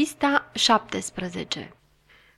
Pista 17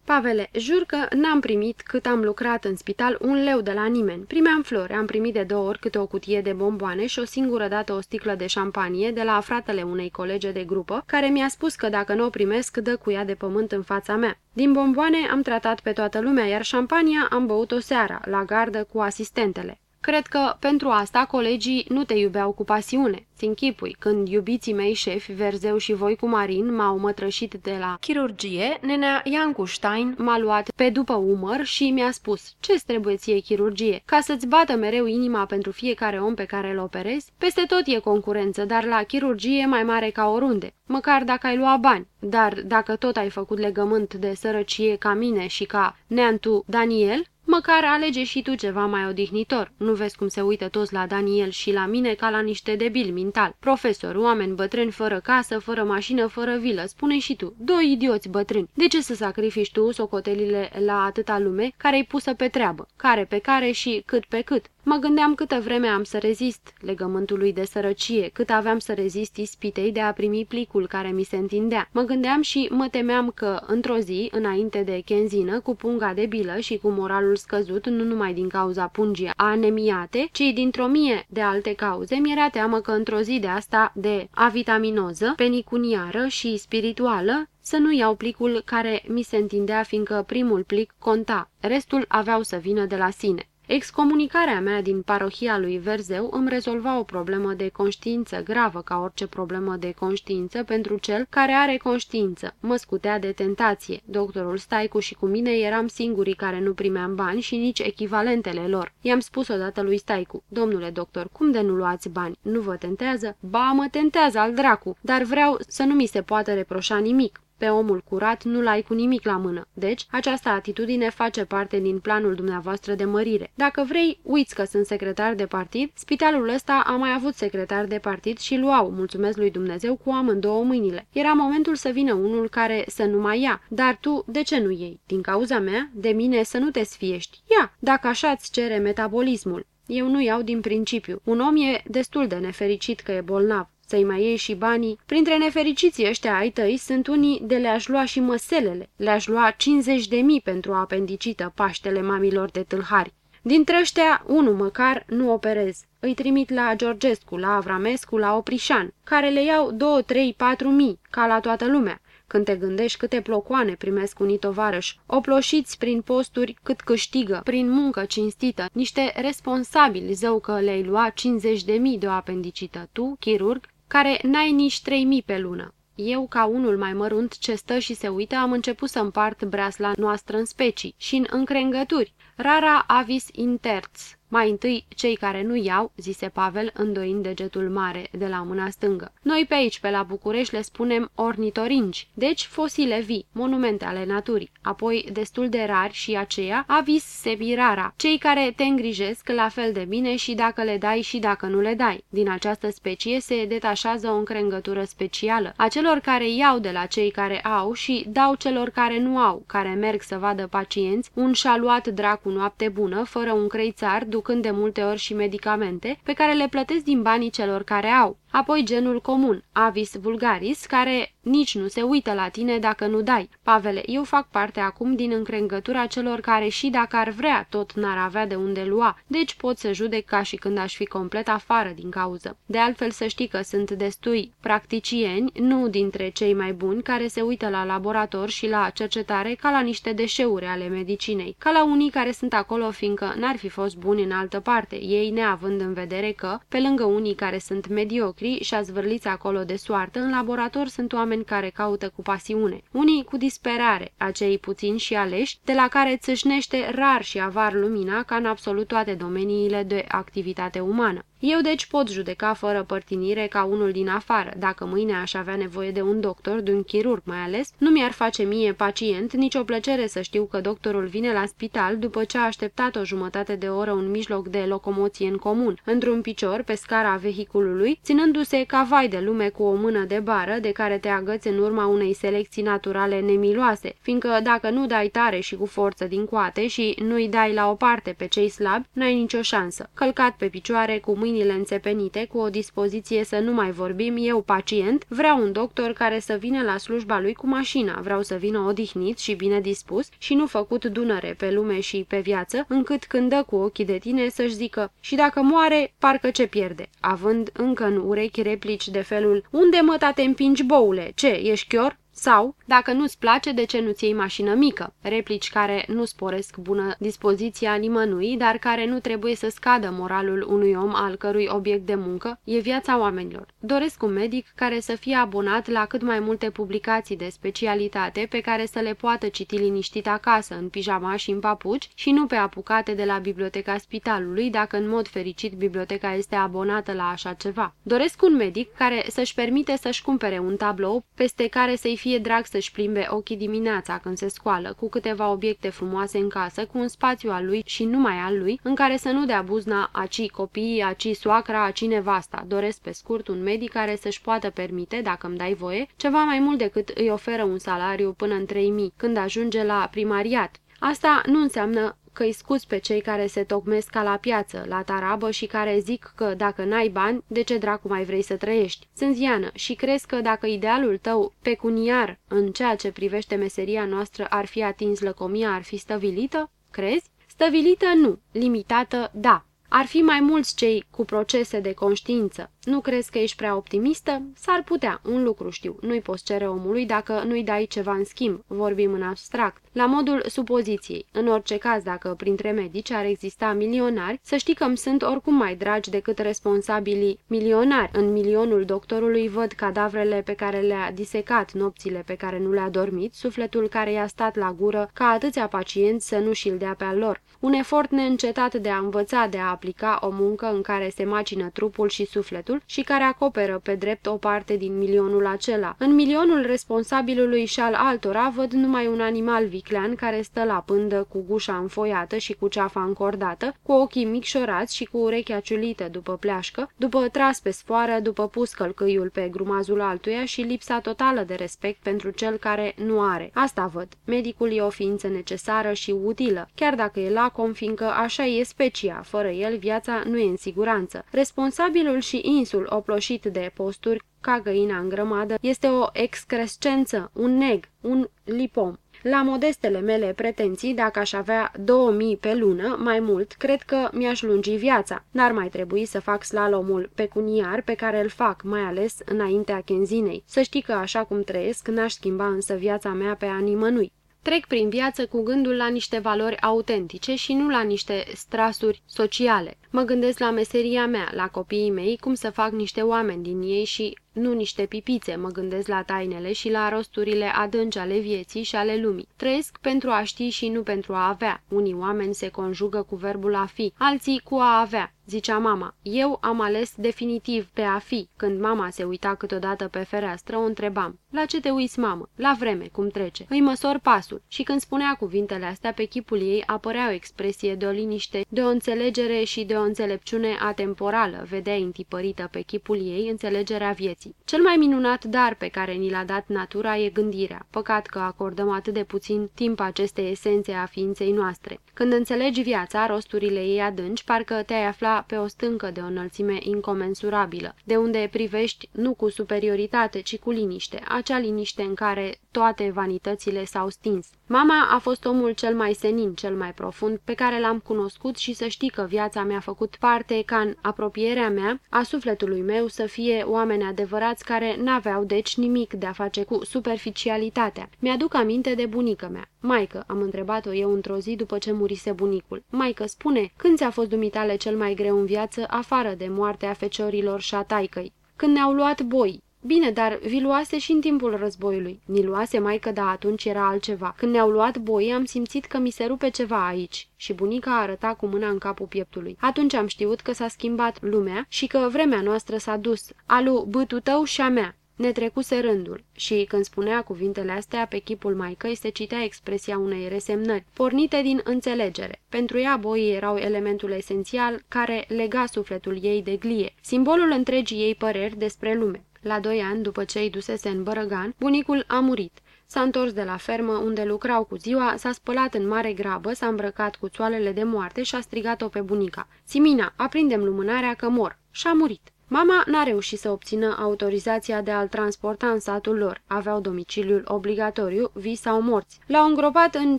Pavele, jur că n-am primit cât am lucrat în spital un leu de la nimeni. Primeam flori, am primit de două ori câte o cutie de bomboane și o singură dată o sticlă de șampanie de la fratele unei colege de grupă, care mi-a spus că dacă nu o primesc, dă cu ea de pământ în fața mea. Din bomboane am tratat pe toată lumea, iar șampania am băut-o seara, la gardă cu asistentele. Cred că pentru asta colegii nu te iubeau cu pasiune. Ți închipui, când iubiții mei șefi, Verzeu și voi cu Marin, m-au mătrășit de la chirurgie, nenea Iancu Stein m-a luat pe după umăr și mi-a spus ce-ți trebuie ție chirurgie? Ca să-ți bată mereu inima pentru fiecare om pe care îl operezi? Peste tot e concurență, dar la chirurgie mai mare ca oriunde, măcar dacă ai lua bani. Dar dacă tot ai făcut legământ de sărăcie ca mine și ca neantu Daniel, Măcar alege și tu ceva mai odihnitor. Nu vezi cum se uită toți la Daniel și la mine ca la niște debili mental. Profesor, oameni bătrâni fără casă, fără mașină, fără vilă. Spune și tu, doi idioți bătrâni. De ce să sacrifici tu socotelile la atâta lume care-i pusă pe treabă? Care pe care și cât pe cât? Mă gândeam câtă vreme am să rezist legământului de sărăcie, cât aveam să rezist ispitei de a primi plicul care mi se întindea. Mă gândeam și mă temeam că, într-o zi, înainte de kenzină, cu punga de bilă și cu moralul scăzut, nu numai din cauza pungii anemiate, ci dintr-o mie de alte cauze, mi-era teamă că într-o zi de asta de avitaminoză, penicuniară și spirituală, să nu iau plicul care mi se întindea, fiindcă primul plic conta, restul aveau să vină de la sine. Excomunicarea mea din parohia lui Verzeu îmi rezolva o problemă de conștiință gravă ca orice problemă de conștiință pentru cel care are conștiință. Mă scutea de tentație. Doctorul Staicu și cu mine eram singurii care nu primeam bani și nici echivalentele lor. I-am spus odată lui Staicu, domnule doctor, cum de nu luați bani? Nu vă tentează? Ba, mă tentează al dracu, dar vreau să nu mi se poată reproșa nimic. Pe omul curat nu-l ai cu nimic la mână. Deci, această atitudine face parte din planul dumneavoastră de mărire. Dacă vrei, uiți că sunt secretar de partid, spitalul ăsta a mai avut secretar de partid și luau, mulțumesc lui Dumnezeu, cu amândouă mâinile. Era momentul să vină unul care să nu mai ia. Dar tu, de ce nu iei? Din cauza mea? De mine să nu te sfiești. Ia, dacă așa-ți cere metabolismul. Eu nu iau din principiu. Un om e destul de nefericit că e bolnav să-i mai iei și banii. Printre nefericiții ăștia ai tăi sunt unii de le-aș lua și măselele. Le-aș lua 50 de mii pentru apendicită paștele mamilor de tâlhari. Dintre ăștia, unul măcar nu operez. Îi trimit la Georgescu, la Avramescu, la Oprișan, care le iau 2, 3, 4 mii, ca la toată lumea. Când te gândești câte plocoane primesc unii tovarăși, oploșiți prin posturi cât câștigă, prin muncă cinstită, niște responsabili zău că le-ai lua 50 de mii de o apendicită, tu, chirurg, care n-ai nici trei mii pe lună. Eu, ca unul mai mărunt ce stă și se uită, am început să împart breasla noastră în specii și în încrengături, rara avis interți, mai întâi, cei care nu iau, zise Pavel, îndoind degetul mare de la mâna stângă. Noi pe aici, pe la București, le spunem ornitoringi, deci fosile vii, monumente ale naturii. Apoi, destul de rari și aceea, avis semirara, cei care te îngrijesc la fel de bine și dacă le dai și dacă nu le dai. Din această specie se detașează o încrengătură specială, a celor care iau de la cei care au și dau celor care nu au, care merg să vadă pacienți, un șaluat dracu noapte bună, fără un creițar, ducând de multe ori și medicamente, pe care le plătesc din banii celor care au. Apoi genul comun, avis vulgaris, care nici nu se uită la tine dacă nu dai. Pavele, eu fac parte acum din încrengătura celor care și dacă ar vrea, tot n-ar avea de unde lua, deci pot să judec ca și când aș fi complet afară din cauză. De altfel să știi că sunt destui practicieni, nu dintre cei mai buni, care se uită la laborator și la cercetare ca la niște deșeuri ale medicinei, ca la unii care sunt acolo fiindcă n-ar fi fost buni în altă parte, ei neavând în vedere că, pe lângă unii care sunt mediocri, mediocri și zvârliți acolo de soartă, în laborator sunt oameni care caută cu pasiune, unii cu disperare, acei puțini și aleși, de la care țâșnește rar și avar lumina ca în absolut toate domeniile de activitate umană. Eu deci pot judeca fără părtinire ca unul din afară. Dacă mâine aș avea nevoie de un doctor, de un chirurg mai ales, nu mi-ar face mie pacient nicio plăcere să știu că doctorul vine la spital după ce a așteptat o jumătate de oră un mijloc de locomoție în comun, într-un picior pe scara vehiculului, ținând dându-se ca vai de lume cu o mână de bară de care te agăți în urma unei selecții naturale nemiloase, fiindcă dacă nu dai tare și cu forță din coate și nu-i dai la o parte pe cei slabi, n-ai nicio șansă. Călcat pe picioare, cu mâinile înțepenite, cu o dispoziție să nu mai vorbim, eu, pacient, vreau un doctor care să vină la slujba lui cu mașina, vreau să vină odihnit și bine dispus și nu făcut dunăre pe lume și pe viață, încât când dă cu ochii de tine să-și zică și dacă moare, parcă ce pierde, având încă în urechi replici de felul Unde mă te împingi, boule? Ce, ești chior? Sau, dacă nu-ți place, de ce nu-ți iei mașină mică? Replici care nu sporesc bună dispoziția nimănui, dar care nu trebuie să scadă moralul unui om al cărui obiect de muncă e viața oamenilor. Doresc un medic care să fie abonat la cât mai multe publicații de specialitate pe care să le poată citi liniștit acasă, în pijama și în papuci, și nu pe apucate de la biblioteca spitalului, dacă în mod fericit biblioteca este abonată la așa ceva. Doresc un medic care să-și permite să-și cumpere un tablou peste care să-i fie drag să-și plimbe ochii dimineața când se scoală, cu câteva obiecte frumoase în casă, cu un spațiu al lui și numai al lui, în care să nu dea buzna aci copiii, aci soacra, aci nevasta. Doresc pe scurt un medic care să-și poată permite, dacă îmi dai voie, ceva mai mult decât îi oferă un salariu până în 3000, când ajunge la primariat. Asta nu înseamnă că-i scuz pe cei care se tocmesc ca la piață, la tarabă și care zic că dacă n-ai bani, de ce dracu mai vrei să trăiești? Sunt ziană și crezi că dacă idealul tău pecuniar în ceea ce privește meseria noastră ar fi atins lăcomia, ar fi stăvilită? Crezi? Stăvilită nu, limitată da. Ar fi mai mulți cei cu procese de conștiință. Nu crezi că ești prea optimistă? S-ar putea, un lucru știu, nu-i poți cere omului dacă nu-i dai ceva în schimb, vorbim în abstract. La modul supoziției, în orice caz dacă printre medici ar exista milionari, să știi că îmi sunt oricum mai dragi decât responsabilii milionari. În milionul doctorului văd cadavrele pe care le-a disecat, nopțile pe care nu le-a dormit, sufletul care i-a stat la gură ca atâția pacienți să nu și-l dea pe al lor. Un efort neîncetat de a învăța de a aplica o muncă în care se macină trupul și sufletul și care acoperă pe drept o parte din milionul acela. În milionul responsabilului și al altora văd numai un animal viclean care stă la pândă cu gușa înfoiată și cu ceafa încordată, cu ochii micșorați și cu urechea ciulită după pleașcă, după tras pe sfoară, după pus călcâiul pe grumazul altuia și lipsa totală de respect pentru cel care nu are. Asta văd. Medicul e o ființă necesară și utilă, chiar dacă e lacom, fiindcă așa e specia, fără el viața nu e în siguranță. Responsabilul și insul oploșit de posturi ca găina în grămadă este o excrescență, un neg, un lipom. La modestele mele pretenții, dacă aș avea 2000 pe lună, mai mult, cred că mi-aș lungi viața. N-ar mai trebui să fac slalomul pecuniar pe care îl fac, mai ales înaintea Kenzinei. Să știi că așa cum trăiesc, n-aș schimba însă viața mea pe a nimănui. Trec prin viață cu gândul la niște valori autentice și nu la niște strasuri sociale. Mă gândesc la meseria mea, la copiii mei, cum să fac niște oameni din ei și nu niște pipițe, mă gândesc la tainele și la rosturile adânci ale vieții și ale lumii. Trăiesc pentru a ști și nu pentru a avea. Unii oameni se conjugă cu verbul a fi, alții cu a avea. Zicea mama, eu am ales definitiv pe a fi. Când mama se uita câteodată pe fereastră, o întrebam. La ce te uiți, mamă? La vreme, cum trece. Îi măsor pasul. Și când spunea cuvintele astea, pe chipul ei apărea o expresie de o liniște, de o înțelegere și de o înțelepciune atemporală. Vedea întipărită pe chipul ei înțelegerea vieții vieții. Cel mai minunat dar pe care ni l-a dat natura e gândirea. Păcat că acordăm atât de puțin timp acestei esențe a ființei noastre. Când înțelegi viața, rosturile ei adânci, parcă te-ai afla pe o stâncă de o înălțime incomensurabilă, de unde privești nu cu superioritate, ci cu liniște, acea liniște în care toate vanitățile s-au stins. Mama a fost omul cel mai senin, cel mai profund, pe care l-am cunoscut și să știi că viața mi-a făcut parte ca în apropierea mea a sufletului meu să fie oameni adevărați care n-aveau deci nimic de a face cu superficialitatea. Mi-aduc aminte de bunica mea. Maică, am întrebat-o eu într-o zi după ce murise bunicul. Maică, spune, când ți-a fost dumitale cel mai greu în viață, afară de moartea feciorilor și a taicăi? Când ne-au luat boi, Bine, dar vi luase și în timpul războiului. Ni luase maică, dar atunci era altceva. Când ne-au luat boi, am simțit că mi se rupe ceva aici. Și bunica arăta cu mâna în capul pieptului. Atunci am știut că s-a schimbat lumea și că vremea noastră s-a dus. Alu bătul tău și a mea. Ne trecuse rândul și, când spunea cuvintele astea, pe chipul maicăi se citea expresia unei resemnări, pornite din înțelegere. Pentru ea boii erau elementul esențial care lega sufletul ei de glie, simbolul întregii ei păreri despre lume. La doi ani, după ce îi dusese în Bărăgan, bunicul a murit. S-a întors de la fermă unde lucrau cu ziua, s-a spălat în mare grabă, s-a îmbrăcat cu țoalele de moarte și a strigat-o pe bunica. Simina, aprindem lumânarea că mor. Și-a murit. Mama n-a reușit să obțină autorizația de a-l transporta în satul lor. Aveau domiciliul obligatoriu, vii sau morți. L-au îngropat în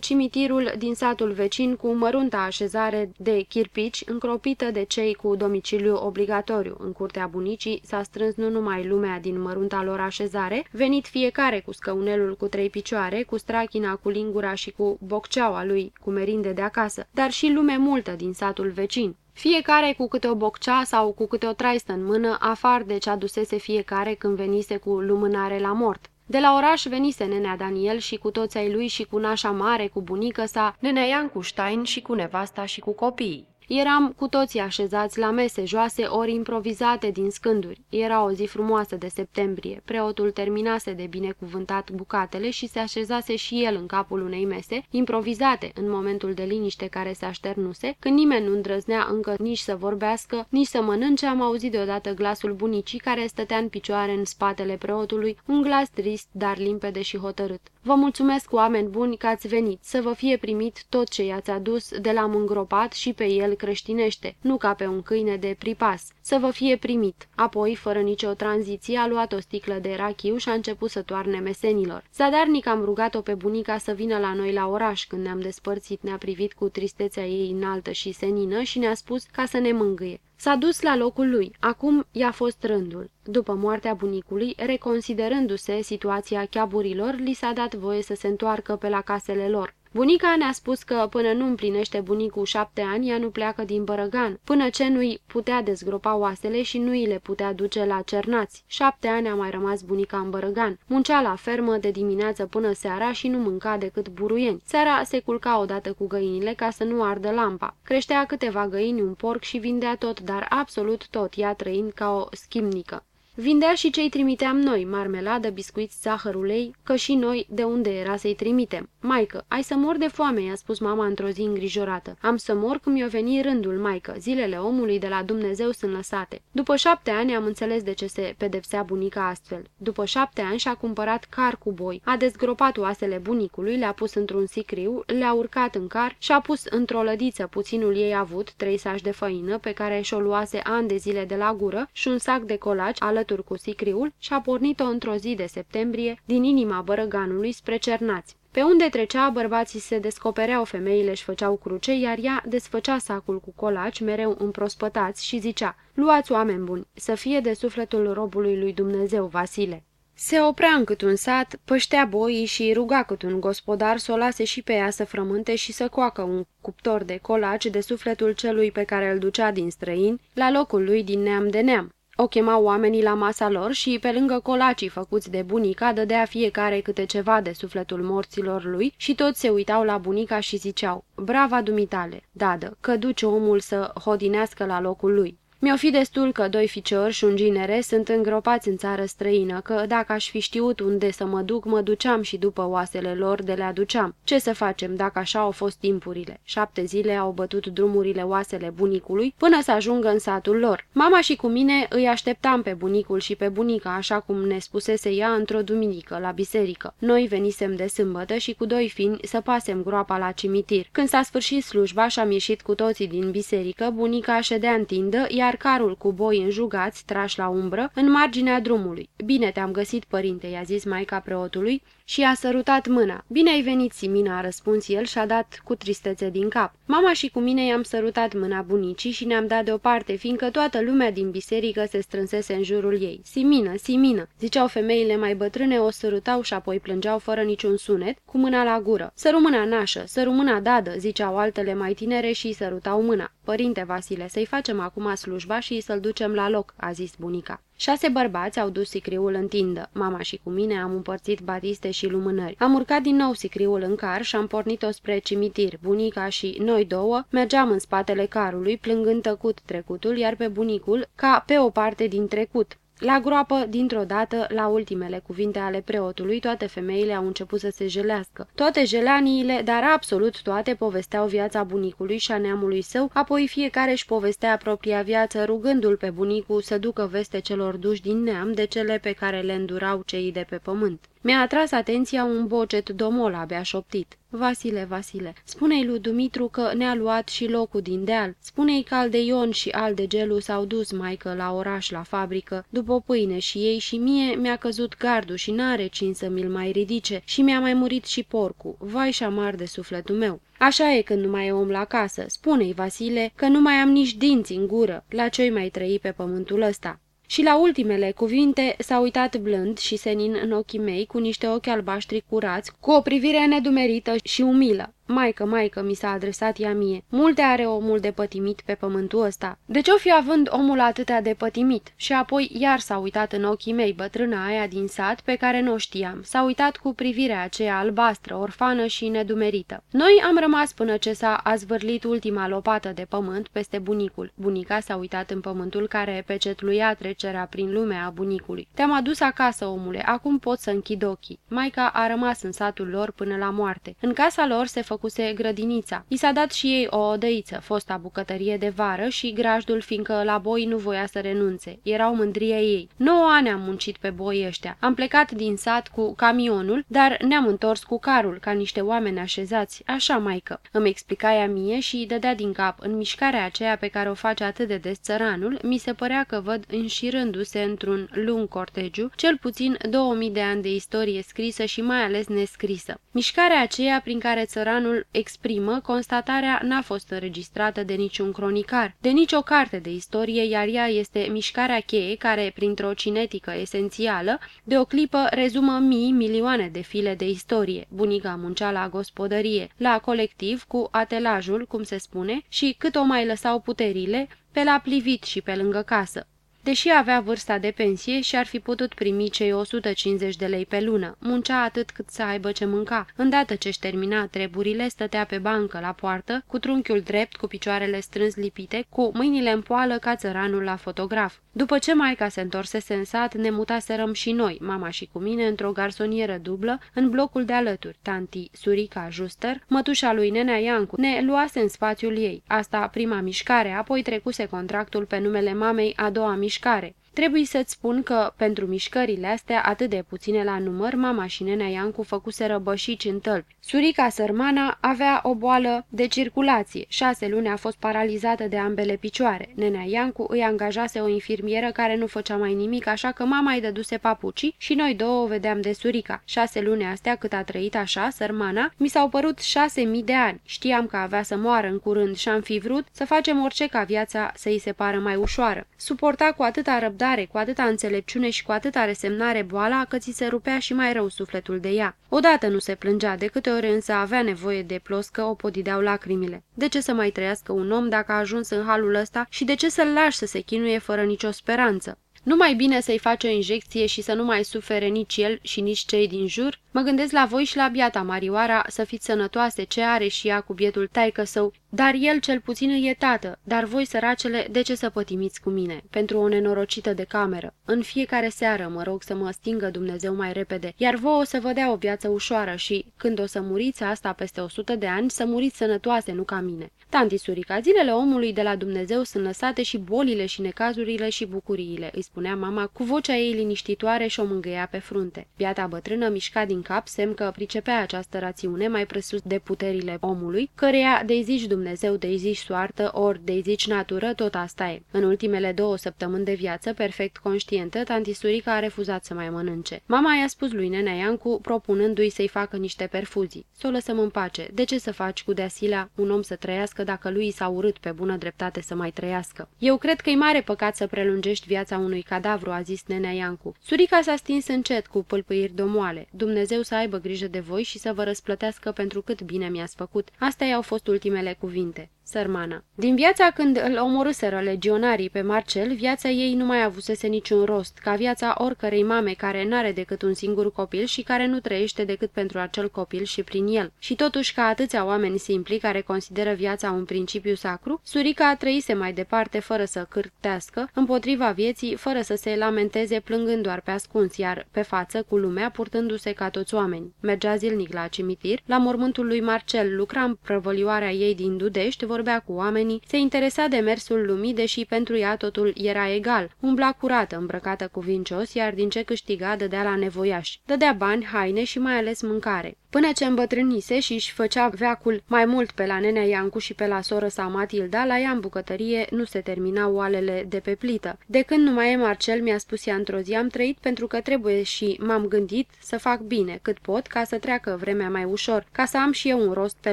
cimitirul din satul vecin cu mărunta așezare de chirpici încropită de cei cu domiciliu obligatoriu. În curtea bunicii s-a strâns nu numai lumea din mărunta lor așezare, venit fiecare cu scăunelul cu trei picioare, cu strachina, cu lingura și cu bocceaua lui, cu merinde de acasă, dar și lume multă din satul vecin. Fiecare cu câte o boccea sau cu câte o traistă în mână, afar de ce adusese fiecare când venise cu lumânare la mort. De la oraș venise nenea Daniel și cu toți ai lui și cu nașa mare, cu bunică sa, nenea Iancu Stein și cu nevasta și cu copiii. Eram cu toții așezați la mese joase ori improvizate din scânduri. Era o zi frumoasă de septembrie. Preotul terminase de binecuvântat bucatele și se așezase și el în capul unei mese, improvizate în momentul de liniște care se așternuse, când nimeni nu îndrăznea încă nici să vorbească, nici să mănânce, am auzit deodată glasul bunicii care stătea în picioare în spatele preotului, un glas trist, dar limpede și hotărât. Vă mulțumesc, oameni buni, că ați venit, să vă fie primit tot ce i-ați adus de la îngropat și pe el creștinește, nu ca pe un câine de pripas. Să vă fie primit. Apoi, fără nicio tranziție, a luat o sticlă de rachiu și a început să toarne mesenilor. Zadarnic am rugat-o pe bunica să vină la noi la oraș. Când ne-am despărțit, ne-a privit cu tristețea ei înaltă și senină și ne-a spus ca să ne mângâie. S-a dus la locul lui. Acum i-a fost rândul. După moartea bunicului, reconsiderându-se situația chiaburilor, li s-a dat voie să se întoarcă pe la casele lor. Bunica ne-a spus că până nu împlinește bunicul șapte ani, ea nu pleacă din Bărăgan, până ce nu-i putea dezgropa oasele și nu i le putea duce la cernați. Șapte ani a mai rămas bunica în Bărăgan. Muncea la fermă de dimineață până seara și nu mânca decât buruieni. Seara se culca odată cu găinile ca să nu ardă lampa. Creștea câteva găini, un porc și vindea tot, dar absolut tot, ea trăind ca o schimnică. Vindea și ce-i trimiteam noi, marmeladă, biscuiți, zahăr, ulei, că și noi de unde era să-i trimitem. Maică, ai să mor de foame, i-a spus mama într-o zi îngrijorată. Am să mor cum i-o veni rândul, maică, zilele omului de la Dumnezeu sunt lăsate. După șapte ani am înțeles de ce se pedepsea bunica astfel. După șapte ani și-a cumpărat car cu boi, a dezgropat oasele bunicului, le-a pus într-un sicriu, le-a urcat în car și a pus într-o lădiță puținul ei avut, trei saci de făină, pe care și-o luase ani de zile de la gură, și un sac de colaci, alături alături cu sicriul și a pornit-o într-o zi de septembrie din inima bărăganului spre Cernați. Pe unde trecea, bărbații se descopereau, femeile își făceau cruce, iar ea desfăcea sacul cu colaci, mereu împrospătați, și zicea, Luați oameni buni, să fie de sufletul robului lui Dumnezeu, Vasile. Se oprea în cât un sat, păștea boii și ruga cât un gospodar să o lase și pe ea să frământe și să coacă un cuptor de colaci de sufletul celui pe care îl ducea din străin, la locul lui din neam de neam. O chemau oamenii la masa lor și, pe lângă colacii făcuți de bunica, dădea fiecare câte ceva de sufletul morților lui și toți se uitau la bunica și ziceau, Brava dumitale, dadă, că duce omul să hodinească la locul lui. Mi-o fi destul că doi ficiorși și un ginere sunt îngropați în țară străină, că dacă aș fi știut unde să mă duc, mă duceam și după oasele lor de le aduceam. Ce să facem dacă așa au fost timpurile? Șapte zile au bătut drumurile oasele bunicului până să ajungă în satul lor. Mama și cu mine îi așteptam pe bunicul și pe bunica, așa cum ne spusese ea într-o duminică, la biserică. Noi venisem de sâmbătă și cu doi fini să pasem groapa la cimitir. Când s-a sfârșit slujba și am ieșit cu toții din biserică, bunica ședea în tindă, iar iar carul cu boi înjugați, trași la umbră, în marginea drumului. Bine te-am găsit, părinte," i-a zis maica preotului și a sărutat mâna. Bine ai venit, Simina," a răspuns el și a dat cu tristețe din cap. Mama și cu mine i-am sărutat mâna bunicii și ne-am dat deoparte, fiindcă toată lumea din biserică se strânsese în jurul ei. Simină, Simină, ziceau femeile mai bătrâne, o sărutau și apoi plângeau fără niciun sunet, cu mâna la gură. Săru mâna nașă, săru mâna dadă, ziceau altele mai tinere și sărutau mâna. Părinte Vasile, să-i facem acum slujba și să-l ducem la loc," a zis bunica. Șase bărbați au dus sicriul în tindă. Mama și cu mine am împărțit batiste și lumânări. Am urcat din nou sicriul în car și am pornit-o spre cimitir. Bunica și noi două mergeam în spatele carului, plângând tăcut trecutul, iar pe bunicul ca pe o parte din trecut. La groapă, dintr-o dată, la ultimele cuvinte ale preotului, toate femeile au început să se jelească. Toate jelaniile, dar absolut toate, povesteau viața bunicului și a neamului său, apoi fiecare își povestea propria viață, rugându-l pe bunicul să ducă veste celor duși din neam de cele pe care le îndurau cei de pe pământ. Mi-a atras atenția un bocet domol abia șoptit. Vasile, Vasile, spune-i lui Dumitru că ne-a luat și locul din deal. Spune-i că al de Ion și al de Gelu s-au dus, maică, la oraș, la fabrică, după pâine și ei și mie mi-a căzut gardul și n-are cin să mi-l mai ridice și mi-a mai murit și porcul. Vai și șamar de sufletul meu. Așa e când nu mai e om la casă. Spune-i, Vasile, că nu mai am nici dinți în gură. La ce-i mai trăi pe pământul ăsta? Și la ultimele cuvinte s-a uitat blând și senin în ochii mei, cu niște ochi albaștri curați, cu o privire nedumerită și umilă. Maică, maică, mi s-a adresat ea mie. Multe are omul de pătimit pe pământul ăsta. De ce-o fi având omul atâtea de pătimit? Și apoi iar s-a uitat în ochii mei bătrâna aia din sat pe care nu știam. S-a uitat cu privirea aceea albastră, orfană și nedumerită. Noi am rămas până ce s-a azvârlit ultima lopată de pământ peste bunicul. Bunica s-a uitat în pământul care pecetluia trecerea prin lumea a bunicului. Te-am adus acasă, omule, acum pot să închid ochii. Maica a rămas în satul lor până la moarte. În casa lor se făcuse grădinița. I s-a dat și ei o odăiță, fosta bucătărie de vară și grajdul, fiindcă la boi nu voia să renunțe. Erau mândria ei. 9 ani am muncit pe boi ăștia. Am plecat din sat cu camionul, dar ne-am întors cu carul, ca niște oameni așezați. Așa, maică. Îmi explica ea mie și dădea din cap. În mișcarea aceea pe care o face atât de des țăranul, mi se părea că văd înșirându-se într-un lung cortegiu, cel puțin 2000 de ani de istorie scrisă și mai ales nescrisă. Mișcarea aceea prin care țăranul romanul exprimă, constatarea n-a fost înregistrată de niciun cronicar, de nicio carte de istorie, iar ea este mișcarea cheie care, printr-o cinetică esențială, de o clipă rezumă mii, milioane de file de istorie. Bunica muncea la gospodărie, la colectiv, cu atelajul, cum se spune, și cât o mai lăsau puterile, pe la plivit și pe lângă casă. Deși avea vârsta de pensie și ar fi putut primi cei 150 de lei pe lună, muncea atât cât să aibă ce mânca. Îndată ce-și termina treburile, stătea pe bancă la poartă, cu trunchiul drept, cu picioarele strâns lipite, cu mâinile în poală ca țăranul la fotograf. După ce maica se întorsese în sat, ne mutaserăm și noi, mama și cu mine, într-o garsonieră dublă, în blocul de alături. Tanti, Surica Juster, mătușa lui Nenea Iancu, ne luase în spațiul ei. Asta prima mișcare, apoi trecuse contractul pe numele mamei a doua mișcare mișcare. Trebuie să-ți spun că, pentru mișcările astea atât de puține la număr, mama și nenea Iancu făcuseră bășici în tălpi. Surica sărmana avea o boală de circulație. Șase luni a fost paralizată de ambele picioare. Nenea Iancu îi angajase o infirmieră care nu făcea mai nimic, așa că mama îi dăduse papucii și noi două o vedeam de Surica. Șase luni astea cât a trăit așa, sărmana, mi s-au părut șase mii de ani. Știam că avea să moară în curând și am fi vrut să facem orice ca viața să îi se pară mai ușoară. Suporta cu atâta răbdare răbdare, cu atâta înțelepciune și cu atâta resemnare boala, că ți se rupea și mai rău sufletul de ea. Odată nu se plângea, de câte ori însă avea nevoie de ploscă, o podideau lacrimile. De ce să mai trăiască un om dacă a ajuns în halul ăsta și de ce să-l lași să se chinuie fără nicio speranță? Nu mai bine să-i faci o injecție și să nu mai sufere nici el și nici cei din jur? Mă gândesc la voi și la biata Marioara să fiți sănătoase ce are și ea cu bietul taică său, dar el cel puțin e tată, dar voi săracele, de ce să pătimiți cu mine? Pentru o nenorocită de cameră. În fiecare seară mă rog să mă stingă Dumnezeu mai repede, iar vouă o să vă dea o viață ușoară și, când o să muriți asta peste o sută de ani, să muriți sănătoase, nu ca mine. Tanti Surica, zilele omului de la Dumnezeu sunt lăsate și bolile și necazurile și bucuriile, îi spunea mama cu vocea ei liniștitoare și o mângâia pe frunte. Biata bătrână mișca din cap, semn că pricepea această rațiune mai presus de puterile omului, căreia de zici Dumnezeu, de zici soartă, ori de zici natură, tot asta e. În ultimele două săptămâni de viață, perfect conștientă, tanti Surica a refuzat să mai mănânce. Mama i-a spus lui Nenea Iancu, propunându-i să-i facă niște perfuzii. Să o lăsăm în pace. De ce să faci cu deasilea un om să trăiască dacă lui s-a urât pe bună dreptate să mai trăiască? Eu cred că e mare păcat să prelungești viața unui cadavru, a zis Nenea Iancu. Surica s-a stins încet cu pâlpâiri domoale. Dumnezeu să aibă grijă de voi și să vă răsplătească pentru cât bine mi-ați făcut. Astea i-au fost ultimele cuvinte. Sărmana. Din viața când îl omorâseră legionarii pe Marcel, viața ei nu mai avusese niciun rost, ca viața oricărei mame care n-are decât un singur copil și care nu trăiește decât pentru acel copil și prin el. Și totuși, ca atâția oameni simpli care consideră viața un principiu sacru, Surica trăise mai departe fără să cârtească, împotriva vieții, fără să se lamenteze, plângând doar pe ascuns, iar pe față, cu lumea, purtându-se ca toți oameni. Mergea zilnic la cimitir, la mormântul lui Marcel, lucra în prăvălioarea ei din Dudești, vorbea cu oamenii, se interesa de mersul lumii, deși pentru ea totul era egal. Umbla curată, îmbrăcată cuvincios, iar din ce câștiga dădea la nevoiași. Dădea bani, haine și mai ales mâncare. Până ce îmbătrânise și își făcea veacul mai mult pe la nenea Iancu și pe la soră sa Matilda, la ea în bucătărie nu se terminau oalele de pe plită. De când nu mai e Marcel, mi-a spus ea într-o zi, am trăit pentru că trebuie și m-am gândit să fac bine cât pot ca să treacă vremea mai ușor, ca să am și eu un rost pe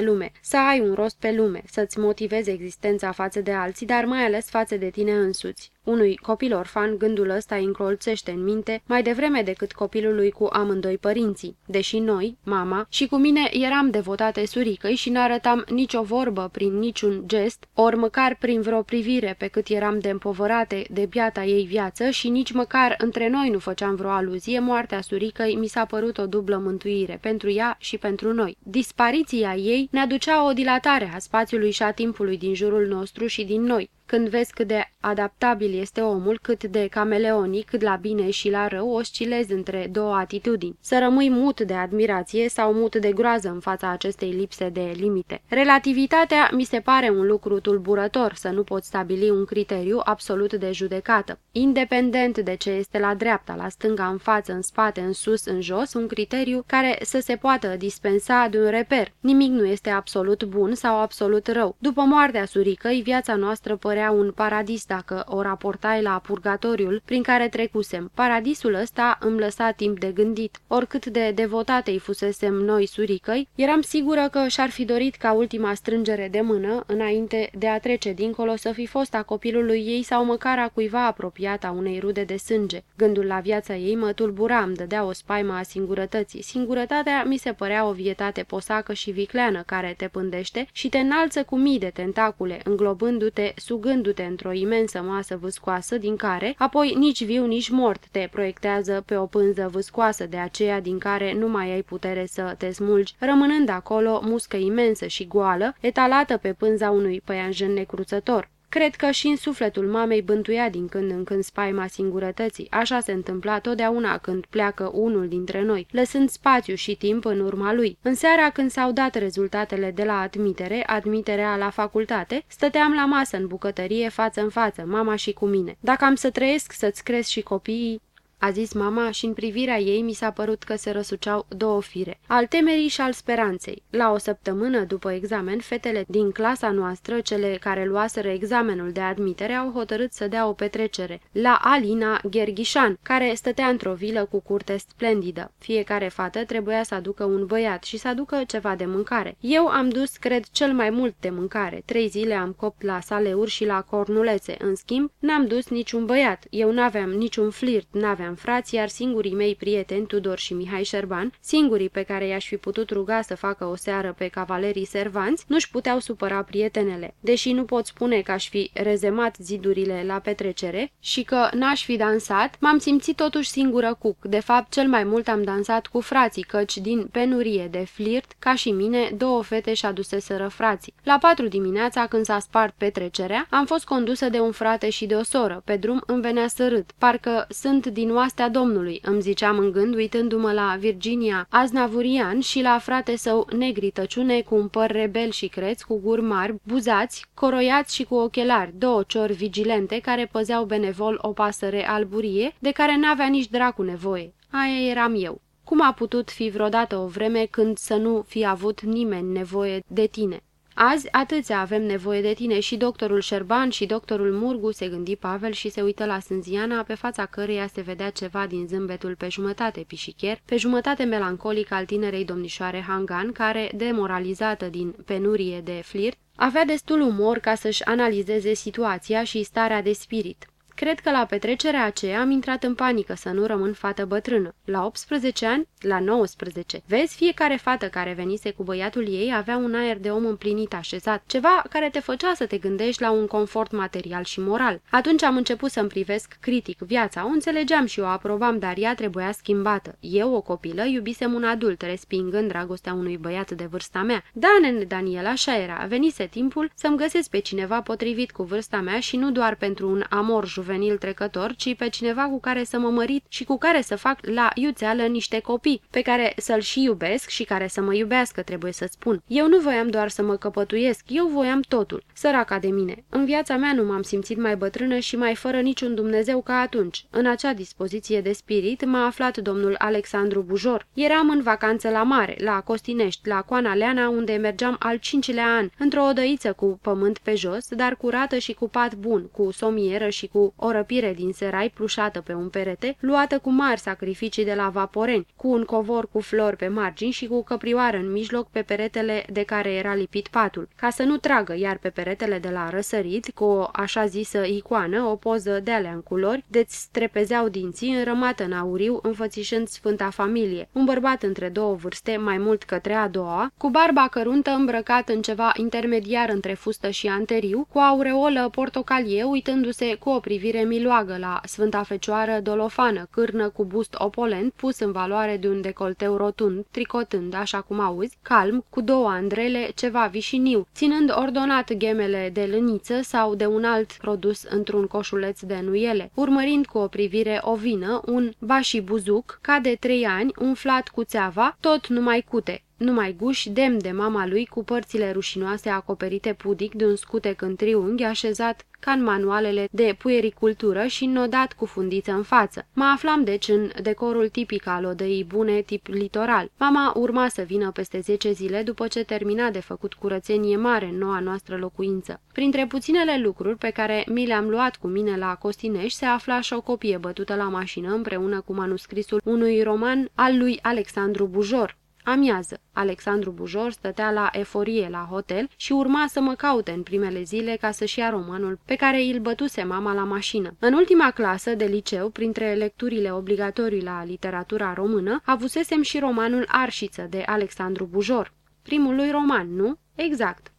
lume, să ai un rost pe lume, să-ți motivezi existența față de alții, dar mai ales față de tine însuți. Unui copil orfan, gândul ăsta încrolțește în minte mai devreme decât copilului cu amândoi părinții. Deși noi, mama, și cu mine eram devotate suricăi și n-arătam nicio vorbă prin niciun gest, ori măcar prin vreo privire pe cât eram de împovărate de biata ei viață și nici măcar între noi nu făceam vreo aluzie, moartea suricăi mi s-a părut o dublă mântuire pentru ea și pentru noi. Dispariția ei ne aducea o dilatare a spațiului și a timpului din jurul nostru și din noi când vezi cât de adaptabil este omul, cât de cameleonic, cât la bine și la rău, oscilezi între două atitudini. Să rămâi mut de admirație sau mut de groază în fața acestei lipse de limite. Relativitatea mi se pare un lucru tulburător, să nu poți stabili un criteriu absolut de judecată. Independent de ce este la dreapta, la stânga, în față, în spate, în sus, în jos, un criteriu care să se poată dispensa de un reper. Nimic nu este absolut bun sau absolut rău. După moartea suricăi, viața noastră părea părea un paradis dacă o raportai la purgatoriul prin care trecusem. Paradisul ăsta îmi lăsa timp de gândit. Oricât de devotate îi fusesem noi suricăi, eram sigură că și-ar fi dorit ca ultima strângere de mână, înainte de a trece dincolo, să fi fost a copilului ei sau măcar a cuiva apropiat a unei rude de sânge. Gândul la viața ei mă tulbura, îmi dădea o spaimă a singurătății. Singurătatea mi se părea o vietate posacă și vicleană care te pândește și te înalță cu mii de tentacule, înglobându-te, sugând sugându-te într-o imensă masă vâscoasă din care, apoi nici viu, nici mort te proiectează pe o pânză vâscoasă de aceea din care nu mai ai putere să te smulgi, rămânând acolo muscă imensă și goală, etalată pe pânza unui păianjen necruțător. Cred că și în sufletul mamei bântuia din când în când spaima singurătății. Așa se întâmpla totdeauna când pleacă unul dintre noi, lăsând spațiu și timp în urma lui. În seara când s-au dat rezultatele de la admitere, admiterea la facultate, stăteam la masă în bucătărie față în față, mama și cu mine. Dacă am să trăiesc, să-ți cresc și copiii, a zis mama și în privirea ei mi s-a părut că se răsuceau două fire, al temerii și al speranței. La o săptămână după examen, fetele din clasa noastră, cele care luaseră examenul de admitere, au hotărât să dea o petrecere la Alina Gherghișan, care stătea într-o vilă cu curte splendidă. Fiecare fată trebuia să aducă un băiat și să aducă ceva de mâncare. Eu am dus, cred, cel mai mult de mâncare. Trei zile am copt la saleuri și la cornulețe. În schimb, n-am dus niciun băiat. Eu n-aveam niciun flirt, n-aveam eram frați, iar singurii mei prieteni, Tudor și Mihai Șerban, singurii pe care i-aș fi putut ruga să facă o seară pe cavalerii servanți, nu-și puteau supăra prietenele. Deși nu pot spune că aș fi rezemat zidurile la petrecere și că n-aș fi dansat, m-am simțit totuși singură cuc. De fapt, cel mai mult am dansat cu frații, căci din penurie de flirt, ca și mine, două fete și aduseseră frații. La patru dimineața, când s-a spart petrecerea, am fost condusă de un frate și de o soră. Pe drum îmi venea să râd. Parcă sunt din oastea Domnului, îmi ziceam în gând uitându-mă la Virginia Aznavurian și la frate său negri tăciune cu un păr rebel și creț, cu guri mari, buzați, coroiați și cu ochelari, două ciori vigilente care păzeau benevol o pasăre alburie, de care n-avea nici dracu nevoie. Aia eram eu. Cum a putut fi vreodată o vreme când să nu fi avut nimeni nevoie de tine? Azi atâția avem nevoie de tine și doctorul Șerban și doctorul Murgu, se gândi Pavel și se uită la Sânziana, pe fața căreia se vedea ceva din zâmbetul pe jumătate pișicher, pe jumătate melancolic al tinerei domnișoare Hangan, care, demoralizată din penurie de flirt, avea destul umor ca să-și analizeze situația și starea de spirit. Cred că la petrecerea aceea am intrat în panică să nu rămân fată bătrână. La 18 ani? La 19. Vezi, fiecare fată care venise cu băiatul ei avea un aer de om împlinit așezat, ceva care te făcea să te gândești la un confort material și moral. Atunci am început să-mi privesc critic viața, o înțelegeam și o aprobam, dar ea trebuia schimbată. Eu, o copilă, iubisem un adult, respingând dragostea unui băiat de vârsta mea. Da, nene Daniel, așa era. Venise timpul să-mi găsesc pe cineva potrivit cu vârsta mea și nu doar pentru un amor juvenil trecător, ci pe cineva cu care să mă mărit și cu care să fac la iuțeală niște copii, pe care să-l și iubesc și care să mă iubească, trebuie să spun. Eu nu voiam doar să mă căpătuiesc, eu voiam totul. Săraca de mine. În viața mea nu m-am simțit mai bătrână și mai fără niciun Dumnezeu ca atunci. În acea dispoziție de spirit m-a aflat domnul Alexandru Bujor. Eram în vacanță la mare, la Costinești, la Coana Leana, unde mergeam al cincilea an, într-o odăiță cu pământ pe jos, dar curată și cu pat bun, cu somieră și cu o răpire din serai plușată pe un perete, luată cu mari sacrificii de la vaporeni, cu un covor cu flori pe margini și cu căprioară în mijloc pe peretele de care era lipit patul, ca să nu tragă iar pe peretele de la răsărit, cu o așa zisă icoană, o poză de alea în culori, de-ți strepezeau dinții, înrămată în auriu, înfățișând Sfânta Familie, un bărbat între două vârste, mai mult către a doua, cu barba căruntă îmbrăcat în ceva intermediar între fustă și anteriu, cu aureolă portocalie, uitându-se cu o privire miloagă la Sfânta Fecioară dolofană, cârnă cu bust opolent, pus în valoare de un decolteu rotund, tricotând, așa cum auzi, calm, cu două andrele, ceva vișiniu, ținând ordonat gemele de lâniță sau de un alt produs într-un coșuleț de nuiele, urmărind cu o privire o vină, un bași buzuc, ca de trei ani, umflat cu țeava, tot numai cute, numai guși demn de mama lui cu părțile rușinoase acoperite pudic de un scutec în triunghi așezat ca în manualele de puericultură și înnodat cu fundiță în față. Mă aflam deci în decorul tipic al odăii bune tip litoral. Mama urma să vină peste 10 zile după ce termina de făcut curățenie mare în noua noastră locuință. Printre puținele lucruri pe care mi le-am luat cu mine la Costinești se afla și o copie bătută la mașină împreună cu manuscrisul unui roman al lui Alexandru Bujor, Amiază. Alexandru Bujor stătea la eforie la hotel și urma să mă caute în primele zile ca să-și ia romanul pe care îl bătuse mama la mașină. În ultima clasă de liceu, printre lecturile obligatorii la literatura română, avusesem și romanul Arșiță de Alexandru Bujor. Primul lui roman, nu? Exact.